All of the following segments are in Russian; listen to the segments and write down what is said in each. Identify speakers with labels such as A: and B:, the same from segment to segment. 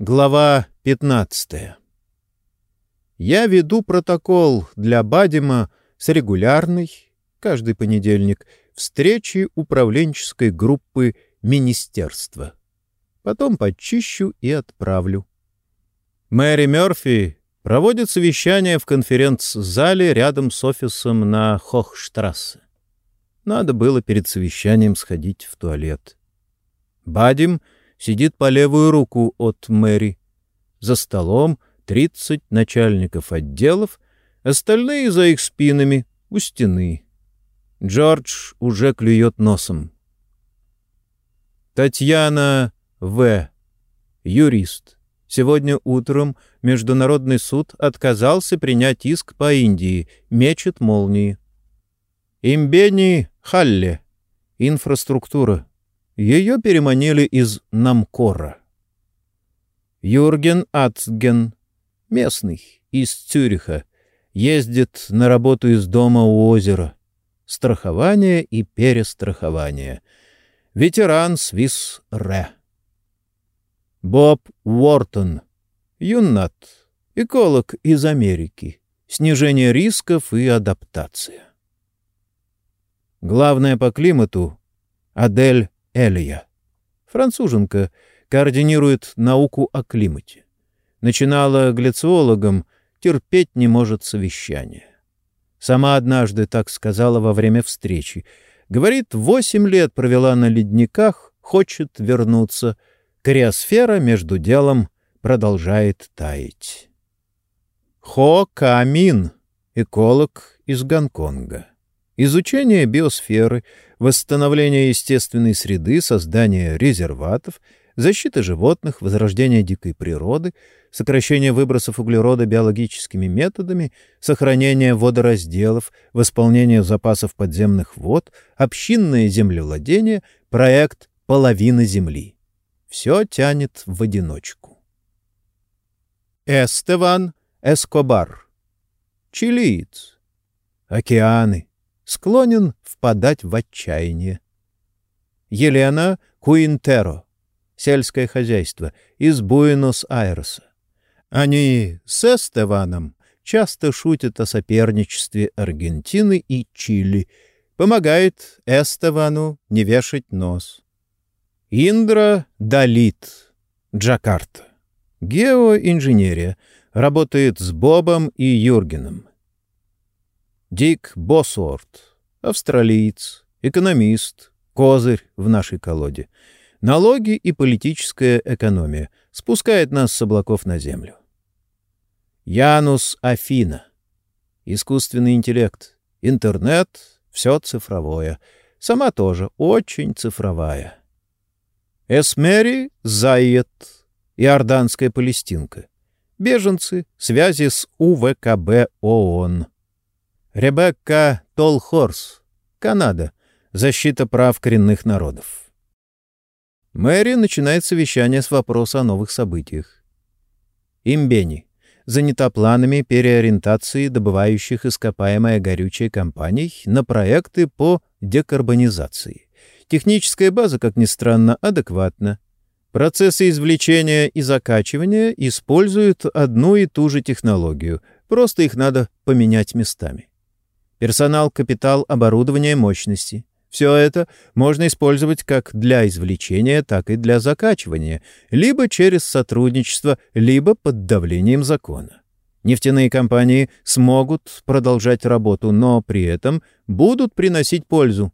A: Глава 15. Я веду протокол для Бадима с регулярной, каждый понедельник, встречи управленческой группы министерства. Потом почищу и отправлю. Мэри Мёрфи проводит совещание в конференц-зале рядом с офисом на Хохштрассе. Надо было перед совещанием сходить в туалет. Бадим сидит по левую руку от Мэри. За столом тридцать начальников отделов, остальные за их спинами у стены. Джордж уже клюет носом. Татьяна В. Юрист. Сегодня утром Международный суд отказался принять иск по Индии, мечет молнии. Имбени Халле. Инфраструктура. Ее переманили из Намкора. Юрген Ацген, местный, из Цюриха, ездит на работу из дома у озера. Страхование и перестрахование. Ветеран Свис Ре. Боб Уортон, юнат, эколог из Америки. Снижение рисков и адаптация. Главная по климату — Адель Элья. Француженка координирует науку о климате. Начинала глициологом, терпеть не может совещания. Сама однажды так сказала во время встречи. Говорит, восемь лет провела на ледниках, хочет вернуться. Криосфера между делом продолжает таять. Хо Камин, эколог из Гонконга. Изучение биосферы, восстановление естественной среды, создание резерватов, защита животных, возрождение дикой природы, сокращение выбросов углерода биологическими методами, сохранение водоразделов, восполнение запасов подземных вод, общинное землевладение, проект «Половина земли». Все тянет в одиночку. Эстеван Эскобар. Чилиец. Океаны склонен впадать в отчаяние. Елена Куинтеро, сельское хозяйство, из Буэнос-Айреса. Они с Эстеваном часто шутят о соперничестве Аргентины и Чили, помогает Эстевану не вешать нос. Индра Далит, Джакарта. Геоинженерия. Работает с Бобом и Юргеном. Дик Босуорт, австралиец, экономист, козырь в нашей колоде. Налоги и политическая экономия спускает нас с облаков на землю. Янус Афина. Искусственный интеллект, интернет, все цифровое. Сама тоже очень цифровая. Эсмери Зайет, иорданская палестинка. Беженцы, связи с УВКБ ООН. Ребекка Толхорс, Канада. Защита прав коренных народов. Мэри начинает совещание с вопроса о новых событиях. Имбени. Занята планами переориентации добывающих ископаемое горючее компаний на проекты по декарбонизации. Техническая база, как ни странно, адекватна. Процессы извлечения и закачивания используют одну и ту же технологию, просто их надо поменять местами персонал, капитал, оборудование, мощности. Все это можно использовать как для извлечения, так и для закачивания, либо через сотрудничество, либо под давлением закона. Нефтяные компании смогут продолжать работу, но при этом будут приносить пользу.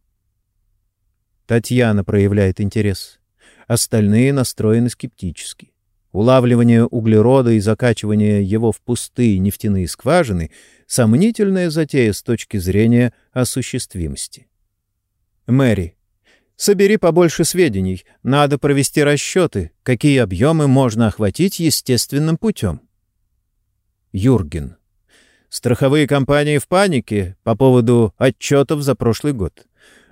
A: Татьяна проявляет интерес. Остальные настроены скептически. Улавливание углерода и закачивание его в пустые нефтяные скважины — сомнительная затея с точки зрения осуществимости. Мэри, собери побольше сведений. Надо провести расчеты, какие объемы можно охватить естественным путем. Юрген. Страховые компании в панике по поводу отчетов за прошлый год.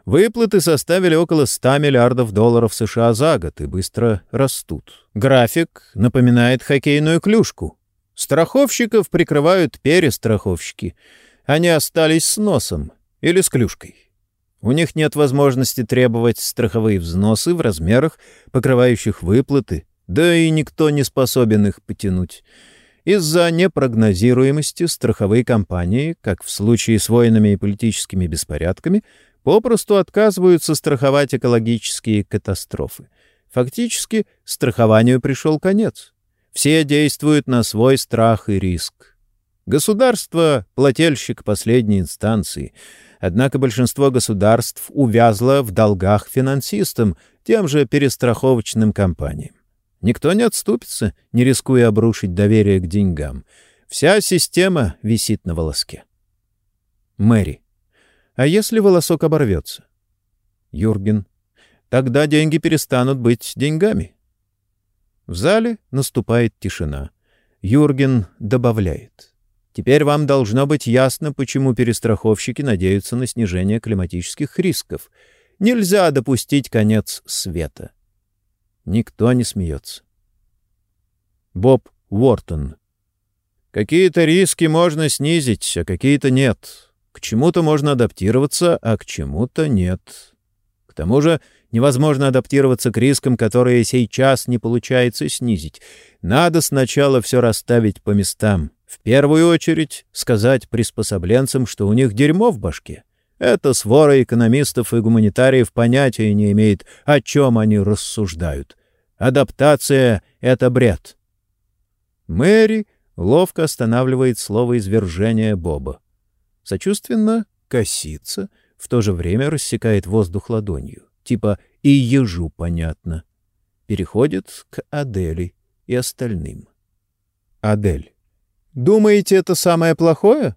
A: Выплаты составили около 100 миллиардов долларов США за год и быстро растут. График напоминает хоккейную клюшку. Страховщиков прикрывают перестраховщики. Они остались с носом или с клюшкой. У них нет возможности требовать страховые взносы в размерах, покрывающих выплаты, Да и никто не способен их потянуть. Из-за непрогнозируемости страховые компании, как в случае с войнами и политическими беспорядками, попросту отказываются страховать экологические катастрофы. Фактически, страхованию пришел конец. Все действуют на свой страх и риск. Государство — плательщик последней инстанции. Однако большинство государств увязло в долгах финансистам, тем же перестраховочным компаниям. Никто не отступится, не рискуя обрушить доверие к деньгам. Вся система висит на волоске. Мэри. А если волосок оборвется? Юрген. Тогда деньги перестанут быть деньгами. В зале наступает тишина. Юрген добавляет. Теперь вам должно быть ясно, почему перестраховщики надеются на снижение климатических рисков. Нельзя допустить конец света. Никто не смеется. Боб Уортон. Какие-то риски можно снизить, а какие-то нет. К чему-то можно адаптироваться, а к чему-то нет. К тому же невозможно адаптироваться к рискам, которые сейчас не получается снизить. Надо сначала все расставить по местам. В первую очередь сказать приспособленцам, что у них дерьмо в башке. Эта свора экономистов и гуманитариев понятия не имеет, о чем они рассуждают. Адаптация — это бред. Мэри ловко останавливает слово извержения Боба. Сочувственно косится, в то же время рассекает воздух ладонью. Типа «и ежу понятно». Переходит к Адели и остальным. Адель. «Думаете, это самое плохое?»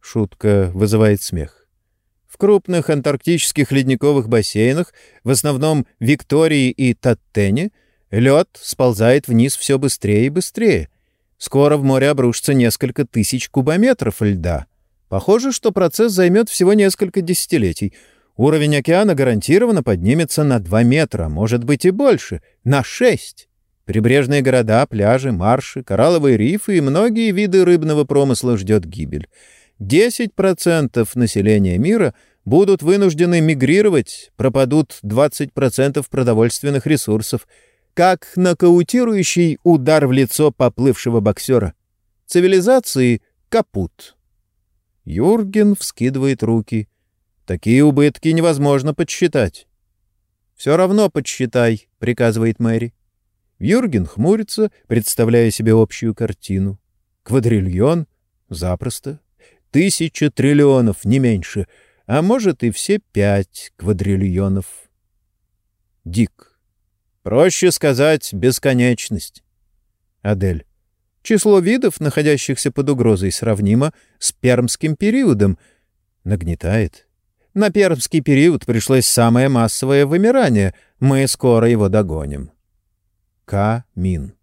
A: Шутка вызывает смех. В крупных антарктических ледниковых бассейнах, в основном Виктории и Таттене, Лед сползает вниз все быстрее и быстрее. Скоро в море обрушится несколько тысяч кубометров льда. Похоже, что процесс займет всего несколько десятилетий. Уровень океана гарантированно поднимется на 2 метра, может быть и больше, на 6. Прибрежные города, пляжи, марши, коралловые рифы и многие виды рыбного промысла ждет гибель. 10% населения мира будут вынуждены мигрировать, пропадут 20% продовольственных ресурсов — как нокаутирующий удар в лицо поплывшего боксера. Цивилизации — капут. Юрген вскидывает руки. Такие убытки невозможно подсчитать. «Все равно подсчитай», — приказывает Мэри. Юрген хмурится, представляя себе общую картину. Квадриллион? Запросто. Тысяча триллионов, не меньше. А может и все пять квадриллионов. Дик. Проще сказать «бесконечность». Адель. Число видов, находящихся под угрозой, сравнимо с пермским периодом. Нагнетает. На пермский период пришлось самое массовое вымирание. Мы скоро его догоним. К-мин.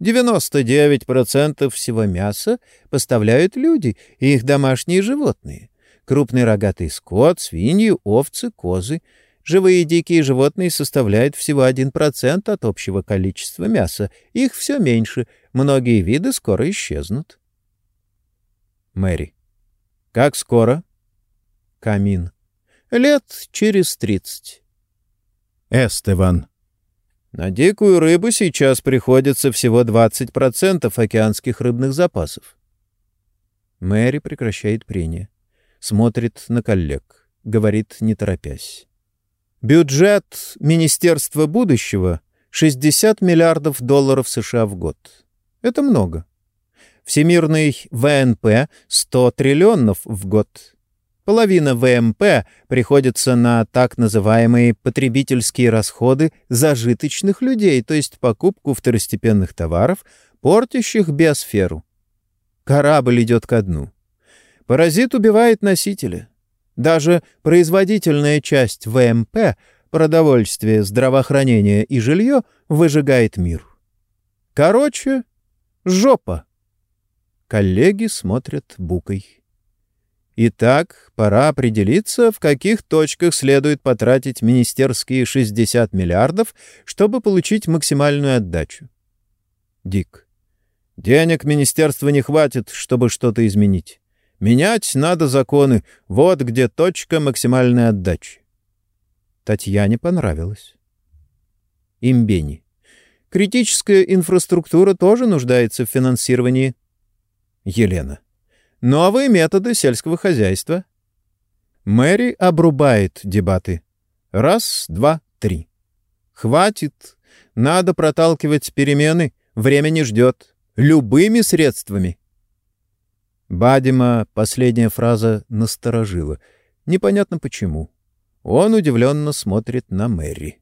A: 99% всего мяса поставляют люди и их домашние животные. Крупный рогатый скот, свиньи, овцы, козы — Живые дикие животные составляют всего 1% от общего количества мяса. Их все меньше. Многие виды скоро исчезнут. Мэри. Как скоро? Камин. Лет через тридцать. Эстеван. На дикую рыбу сейчас приходится всего 20% океанских рыбных запасов. Мэри прекращает прение. Смотрит на коллег. Говорит, не торопясь. Бюджет Министерства будущего — 60 миллиардов долларов США в год. Это много. Всемирный ВНП — 100 триллионов в год. Половина ВМП приходится на так называемые потребительские расходы зажиточных людей, то есть покупку второстепенных товаров, портящих биосферу. Корабль идет ко дну. Паразит убивает носителя. Даже производительная часть ВМП — продовольствие, здравоохранение и жилье — выжигает мир. Короче, жопа. Коллеги смотрят букой. Итак, пора определиться, в каких точках следует потратить министерские 60 миллиардов, чтобы получить максимальную отдачу. Дик. Денег министерства не хватит, чтобы что-то изменить. Менять надо законы. Вот где точка максимальной отдачи. Татьяне понравилось. Имбени. Критическая инфраструктура тоже нуждается в финансировании. Елена. Новые методы сельского хозяйства. Мэри обрубает дебаты. Раз, два, три. Хватит. Надо проталкивать перемены. Время не ждет. Любыми средствами. Бадима последняя фраза насторожила. Непонятно почему. Он удивленно смотрит на Мэри.